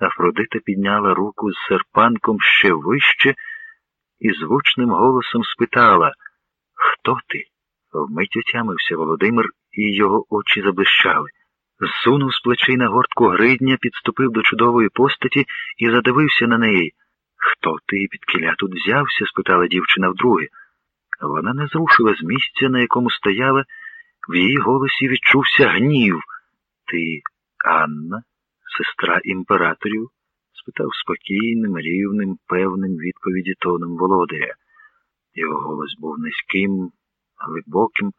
Афродита підняла руку з серпанком ще вище і звучним голосом спитала Хто ти? Вмить отямився Володимир, і його очі заблищали. Зсунув з плечей на гортку гридня, підступив до чудової постаті і задивився на неї. Хто ти під кіля тут взявся? спитала дівчина вдруге. Вона не зрушила з місця, на якому стояла, в її голосі відчувся гнів. Ти Анна, сестра імператорів? спитав спокійним, рівним, певним відповіді тоном володаря. Його голос був низьким, глибоким,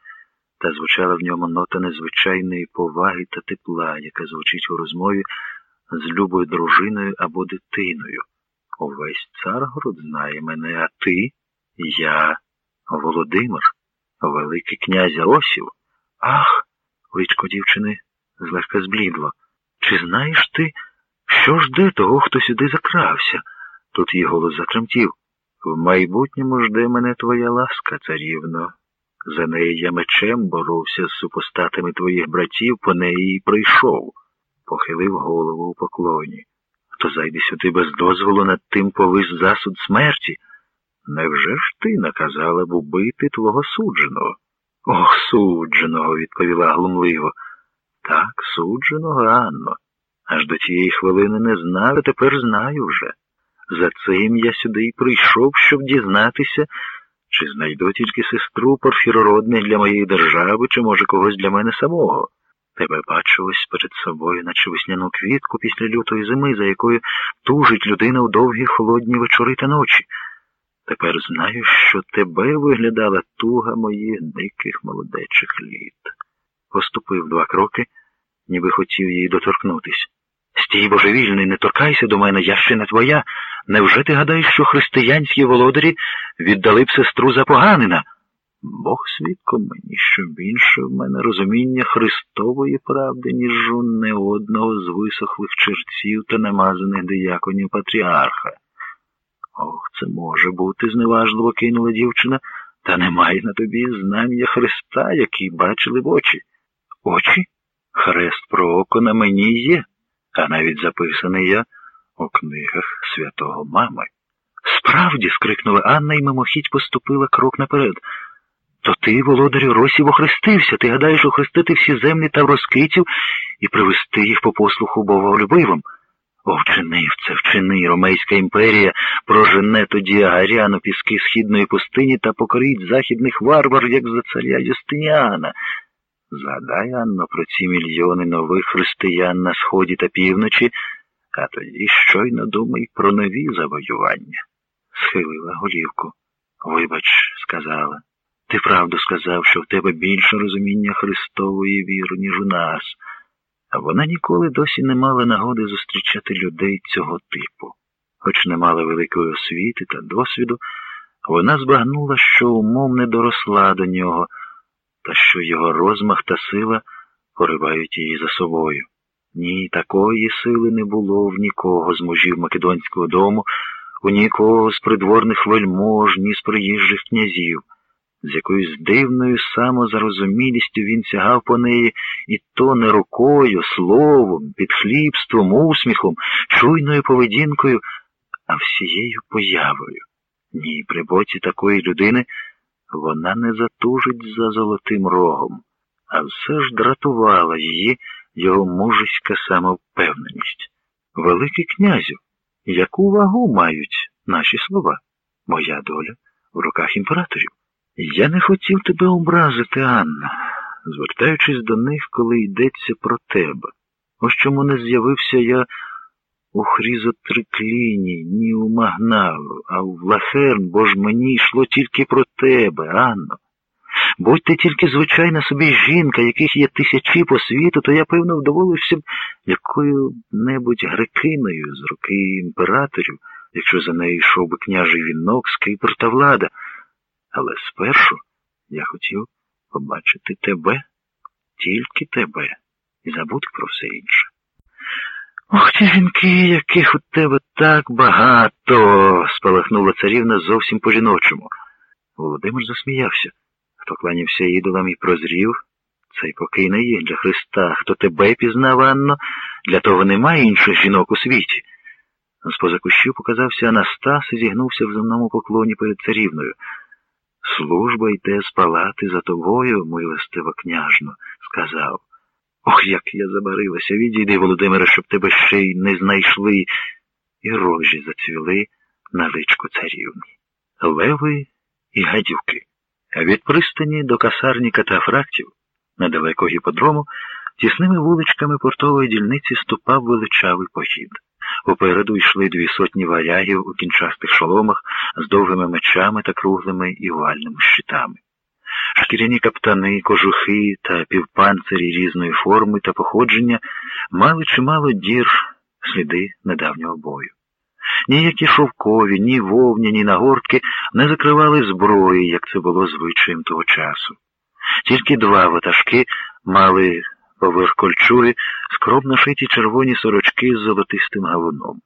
та звучала в ньому нота незвичайної поваги та тепла, яка звучить у розмові з любою дружиною або дитиною. Увесь царгород знає мене, а ти, я, Володимир, Великий князь Росів. Ах, личко дівчини злегка зблідло. Чи знаєш ти, що жде того, хто сюди закрався? Тут її голос затремтів. В майбутньому жде мене твоя ласка, царівно. За неї я мечем боровся з супостатами твоїх братів, по неї й прийшов, похилив голову у поклоні. Хто зайде сюди без дозволу над тим повис засуд смерті? Невже ж ти наказала б убити твого судженого? Ох, судженого, відповіла глумливо. Так, судженого, Анно. Аж до тієї хвилини не знав, а тепер знаю вже. За цим я сюди й прийшов, щоб дізнатися, чи знайду тільки сестру порфірородних для моєї держави, чи, може, когось для мене самого. Тебе бачу ось перед собою, наче весняну квітку після лютої зими, за якою тужить людина у довгі холодні вечори та ночі. Тепер знаю, що тебе виглядала туга моїх диких молодечих літ. Поступив два кроки, ніби хотів їй доторкнутись. Стій божевільний, не торкайся до мене, я ще не твоя. Невже ти гадаєш, що християнські володарі віддали б сестру за поганина? Бог свідком мені, що більше в мене розуміння Христової правди, ніж у не одного з висохлих черців та намазаних дияконів патріарха. Ох, це може бути, зневажливо кинула дівчина, та немає на тобі знам'я Христа, який бачили в очі. Очі? Хрест про око на мені є, а навіть записаний я у книгах святого мами. Справді, скрикнула Анна і мимохідь поступила крок наперед. То ти, володарю Росів, охрестився, ти гадаєш охрестити всі землі та розкитів і привести їх по послуху боголюбивим. О, вчинив це, вчини, Ромейська імперія прожене тоді агаряну піски східної пустині та покорить західних варвар, як за царя Юстиніана. Згадай, Анно, про ці мільйони нових християн на сході та півночі, а тоді щойно думай про нові завоювання. Схилила голівку. Вибач, сказала. Ти правду сказав, що в тебе більше розуміння Христової віри, ніж у нас. А вона ніколи досі не мала нагоди зустрічати людей цього типу. Хоч не мала великої освіти та досвіду, вона збагнула, що умом не доросла до нього, та що його розмах та сила поривають її за собою. Ні, такої сили не було в нікого з мужів Македонського дому, у нікого з придворних вельмож, ні з приїжджих князів з якоюсь дивною самозарозумілістю він сягав по неї і то не рукою, словом, підхлібством, усміхом, чуйною поведінкою, а всією появою. Ні, при боці такої людини вона не затужить за золотим рогом, а все ж дратувала її його мужиська самовпевненість. Великий князю, яку вагу мають наші слова? Моя доля в руках імператорів. Я не хотів тебе образити, Анна, звертаючись до них, коли йдеться про тебе. Ось чому не з'явився я у Хрізотрикліні, ні у Магналу, а в Лахерн, бо ж мені йшло тільки про тебе, Анно. Будь ти тільки звичайна собі жінка, яких є тисячі по світу, то я, певно, вдоволився б якою-небудь грекиною з руки імператорів, якщо за нею йшов би княжий вінок, скипер та влада. Але спершу я хотів побачити тебе, тільки тебе, і забути про все інше. Ох ті жінки, яких у тебе так багато, спалахнула царівна зовсім по жіночому. Володимир засміявся. Хто кланявся ідолам і прозрів, цей покійний є для Христа. Хто тебе пізнав, Анно, для того немає інших жінок у світі. З поза кущів показався Анастас і зігнувся в земному поклоні перед царівною. Служба йде з палати за тобою, милостива княжно, сказав. Ох, як я забарилася, відійди, Володимире, щоб тебе ще й не знайшли. І рожі зацвіли на личку царівні. Леви і гадюки. А від пристані до касарні катафрактів, недалеко гіподрому, тісними вуличками портової дільниці ступав величавий похід. Попереду йшли дві сотні варягів у кінчастих шоломах з довгими мечами та круглими і овальними щитами. Шкіряні каптани, кожухи та півпанцирі різної форми та походження мали чимало дір сліди недавнього бою. Ніякі шовкові, ні вовні, ні нагортки не закривали зброї, як це було звичаєм того часу. Тільки два ватажки мали поверх кольчуги скромно шиті червоні сорочки з золотистим гавуном.